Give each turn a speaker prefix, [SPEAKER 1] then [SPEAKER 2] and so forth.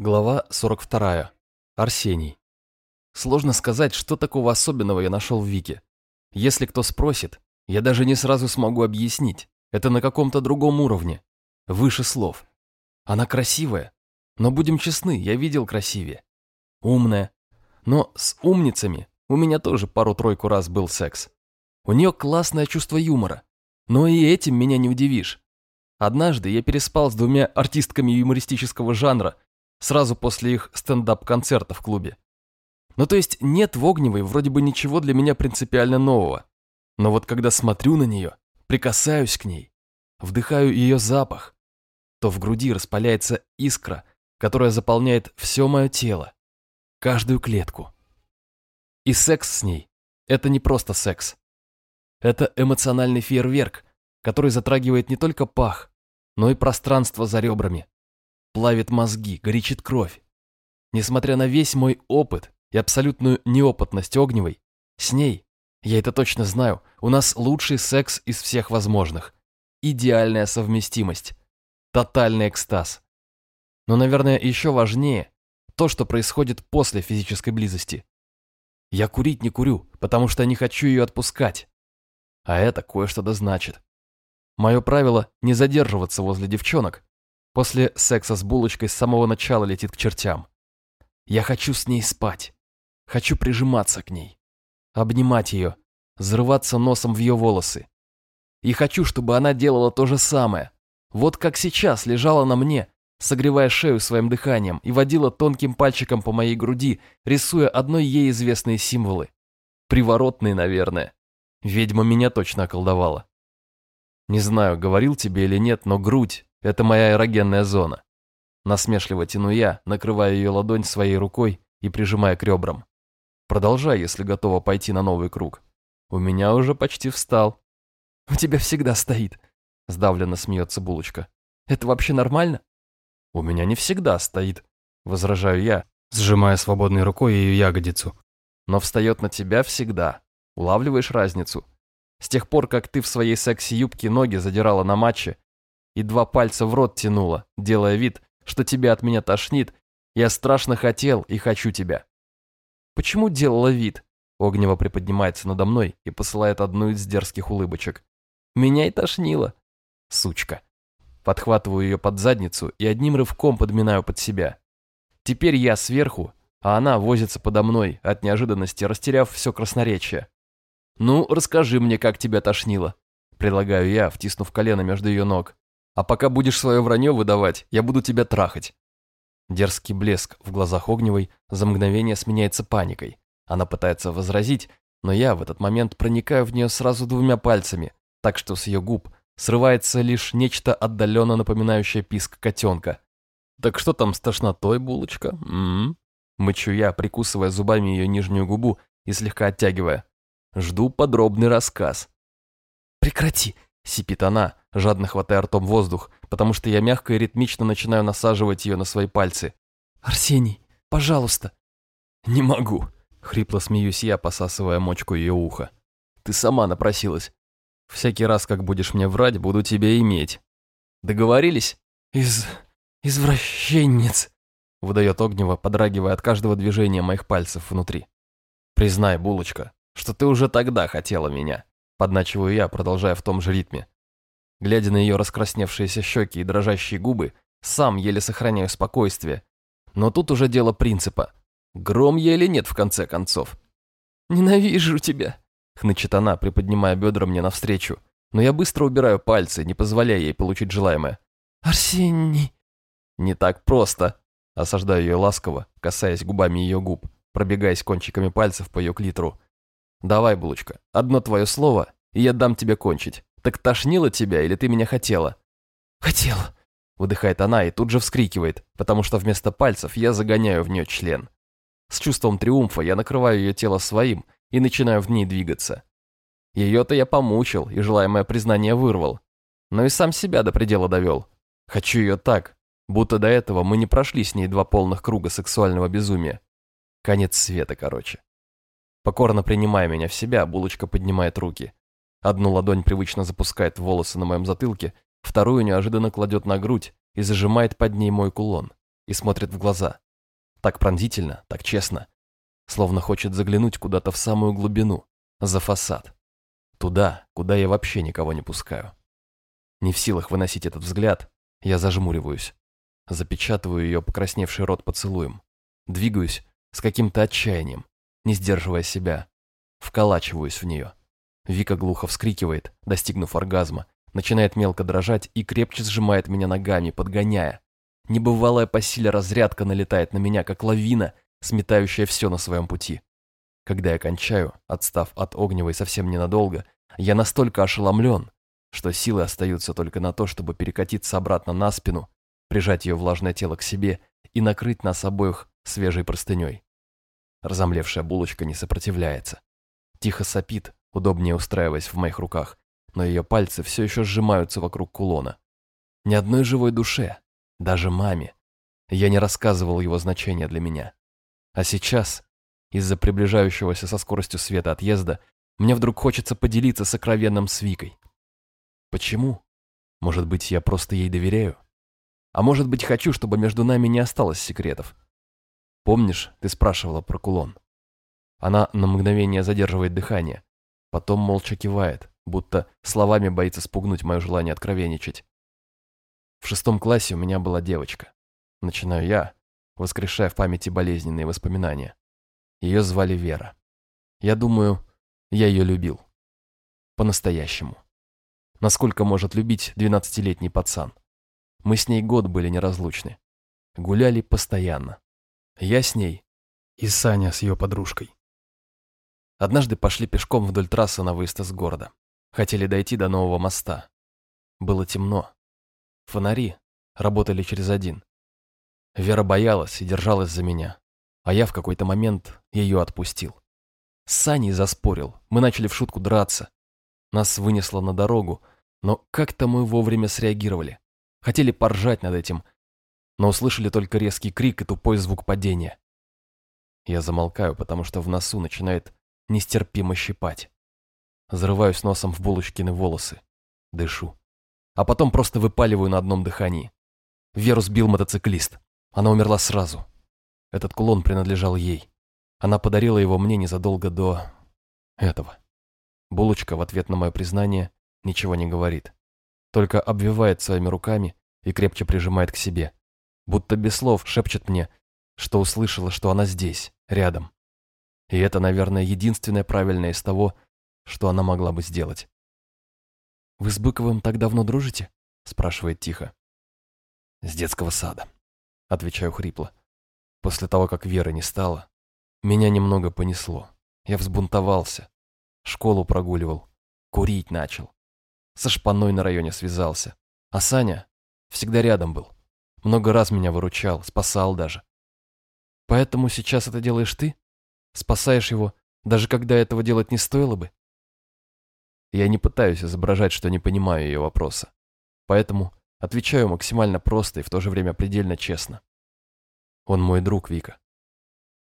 [SPEAKER 1] Глава 42. Арсений. Сложно сказать, что такого особенного я нашел в Вике. Если кто спросит, я даже не сразу смогу объяснить. Это на каком-то другом уровне. Выше слов. Она красивая. Но будем честны, я видел красивее. Умная. Но с умницами у меня тоже пару-тройку раз был секс. У нее классное чувство юмора. Но и этим меня не удивишь. Однажды я переспал с двумя артистками юмористического жанра, сразу после их стендап-концерта в клубе. Ну то есть нет в Огневой вроде бы ничего для меня принципиально нового. Но вот когда смотрю на нее, прикасаюсь к ней, вдыхаю ее запах, то в груди распаляется искра, которая заполняет все мое тело, каждую клетку. И секс с ней – это не просто секс. Это эмоциональный фейерверк, который затрагивает не только пах, но и пространство за ребрами, плавит мозги, горячит кровь. Несмотря на весь мой опыт и абсолютную неопытность Огневой, с ней, я это точно знаю, у нас лучший секс из всех возможных. Идеальная совместимость. Тотальный экстаз. Но, наверное, еще важнее то, что происходит после физической близости. Я курить не курю, потому что не хочу ее отпускать. А это кое-что да значит. Мое правило – не задерживаться возле девчонок, После секса с булочкой с самого начала летит к чертям. Я хочу с ней спать. Хочу прижиматься к ней. Обнимать ее. Взрываться носом в ее волосы. И хочу, чтобы она делала то же самое. Вот как сейчас лежала на мне, согревая шею своим дыханием и водила тонким пальчиком по моей груди, рисуя одной ей известные символы. Приворотные, наверное. Ведьма меня точно околдовала. Не знаю, говорил тебе или нет, но грудь это моя эрогенная зона. Насмешливо тяну я, накрывая ее ладонь своей рукой и прижимая к ребрам. Продолжай, если готова пойти на новый круг. У меня уже почти встал. У тебя всегда стоит, сдавленно смеется булочка. Это вообще нормально? У меня не всегда стоит, возражаю я, сжимая свободной рукой ее ягодицу. Но встает на тебя всегда. Улавливаешь разницу? С тех пор, как ты в своей секси-юбке ноги задирала на матче, и два пальца в рот тянула, делая вид, что тебя от меня тошнит, я страшно хотел и хочу тебя. Почему делала вид? Огнева приподнимается надо мной и посылает одну из дерзких улыбочек. Меня и тошнило. Сучка. Подхватываю ее под задницу и одним рывком подминаю под себя. Теперь я сверху, а она возится подо мной, от неожиданности растеряв все красноречие. «Ну, расскажи мне, как тебя тошнило», — предлагаю я, втиснув колено между ее ног. А пока будешь свое вранье выдавать, я буду тебя трахать». Дерзкий блеск в глазах Огневой за мгновение сменяется паникой. Она пытается возразить, но я в этот момент проникаю в нее сразу двумя пальцами, так что с ее губ срывается лишь нечто отдаленно напоминающее писк котенка. «Так что там с тошнотой, булочка?» М -м -м. Мычу я, прикусывая зубами ее нижнюю губу и слегка оттягивая. Жду подробный рассказ. «Прекрати!» — сипит она, жадно хватая ртом воздух, потому что я мягко и ритмично начинаю насаживать ее на свои пальцы. «Арсений, пожалуйста!» «Не могу!» — хрипло смеюсь я, посасывая мочку ее уха. «Ты сама напросилась. Всякий раз, как будешь мне врать, буду тебя иметь. Договорились?» «Из... извращенец!» — выдает Огнева, подрагивая от каждого движения моих пальцев внутри. «Признай, булочка, что ты уже тогда хотела меня», — подначиваю я, продолжая в том же ритме. Глядя на ее раскрасневшиеся щеки и дрожащие губы, сам еле сохраняю спокойствие. Но тут уже дело принципа. Гром я или нет, в конце концов? «Ненавижу тебя», — хнычет она, приподнимая бедра мне навстречу. Но я быстро убираю пальцы, не позволяя ей получить желаемое. «Арсений...» «Не так просто», — осаждаю ее ласково, касаясь губами ее губ, пробегаясь кончиками пальцев по ее клитору. «Давай, булочка, одно твое слово, и я дам тебе кончить. Так тошнило тебя или ты меня хотела?» «Хотела», — выдыхает она и тут же вскрикивает, потому что вместо пальцев я загоняю в нее член. С чувством триумфа я накрываю ее тело своим и начинаю в ней двигаться. Ее-то я помучил и желаемое признание вырвал, но и сам себя до предела довел. Хочу ее так, будто до этого мы не прошли с ней два полных круга сексуального безумия. Конец света, короче. Покорно принимая меня в себя, булочка поднимает руки. Одну ладонь привычно запускает волосы на моем затылке, вторую неожиданно кладет на грудь и зажимает под ней мой кулон. и смотрит в глаза. Так пронзительно, так честно. Словно хочет заглянуть куда-то в самую глубину, за фасад. Туда, куда я вообще никого не пускаю. Не в силах выносить этот взгляд, я зажмуриваюсь. Запечатываю ее покрасневший рот поцелуем. Двигаюсь с каким-то отчаянием, не сдерживая себя. Вколачиваюсь в нее. Вика глухо вскрикивает, достигнув оргазма, начинает мелко дрожать и крепче сжимает меня ногами, подгоняя. Небывалая по силе разрядка налетает на меня, как лавина, сметающая все на своем пути. Когда я кончаю, отстав от огневой совсем ненадолго, я настолько ошеломлен, что силы остаются только на то, чтобы перекатиться обратно на спину, прижать ее влажное тело к себе и накрыть нас обоих свежей простыней. Разомлевшая булочка не сопротивляется. Тихо сопит, удобнее устраиваясь в моих руках, но ее пальцы все еще сжимаются вокруг кулона. Ни одной живой душе, даже маме. Я не рассказывал его значения для меня. А сейчас, из-за приближающегося со скоростью света отъезда, мне вдруг хочется поделиться сокровенным с Викой. Почему? Может быть, я просто ей доверяю? А может быть, хочу, чтобы между нами не осталось секретов? Помнишь, ты спрашивала про кулон? Она на мгновение задерживает дыхание, потом молча кивает, будто словами боится спугнуть мое желание откровенничать. В шестом классе у меня была девочка. Начинаю я, воскрешая в памяти болезненные воспоминания. Ее звали Вера. Я думаю, я ее любил. По-настоящему. Насколько может любить двенадцатилетний пацан. Мы с ней год были неразлучны. Гуляли постоянно. Я с ней и Саня с ее подружкой. Однажды пошли пешком вдоль трассы на выезд из города. Хотели дойти до нового моста. Было темно. Фонари работали через один. Вера боялась и держалась за меня, а я в какой-то момент ее отпустил. С Саней заспорил, мы начали в шутку драться. Нас вынесло на дорогу, но как-то мы вовремя среагировали. Хотели поржать над этим, но услышали только резкий крик и тупой звук падения. Я замолкаю, потому что в носу начинает нестерпимо щипать. Зарываюсь носом в булочкины волосы. Дышу а потом просто выпаливаю на одном дыхании. Веру сбил мотоциклист. Она умерла сразу. Этот кулон принадлежал ей. Она подарила его мне незадолго до... этого. Булочка в ответ на мое признание ничего не говорит. Только обвивает своими руками и крепче прижимает к себе. Будто без слов шепчет мне, что услышала, что она здесь, рядом. И это, наверное, единственное правильное из того, что она могла бы сделать. «Вы с Быковым так давно дружите?» спрашивает тихо. «С детского сада», отвечаю хрипло. После того, как Веры не стало, меня немного понесло. Я взбунтовался, школу прогуливал, курить начал. Со шпаной на районе связался. А Саня всегда рядом был. Много раз меня выручал, спасал даже. Поэтому сейчас это делаешь ты? Спасаешь его, даже когда этого делать не стоило бы? Я не пытаюсь изображать, что не понимаю ее вопроса. Поэтому отвечаю максимально просто и в то же время предельно честно. Он мой друг, Вика.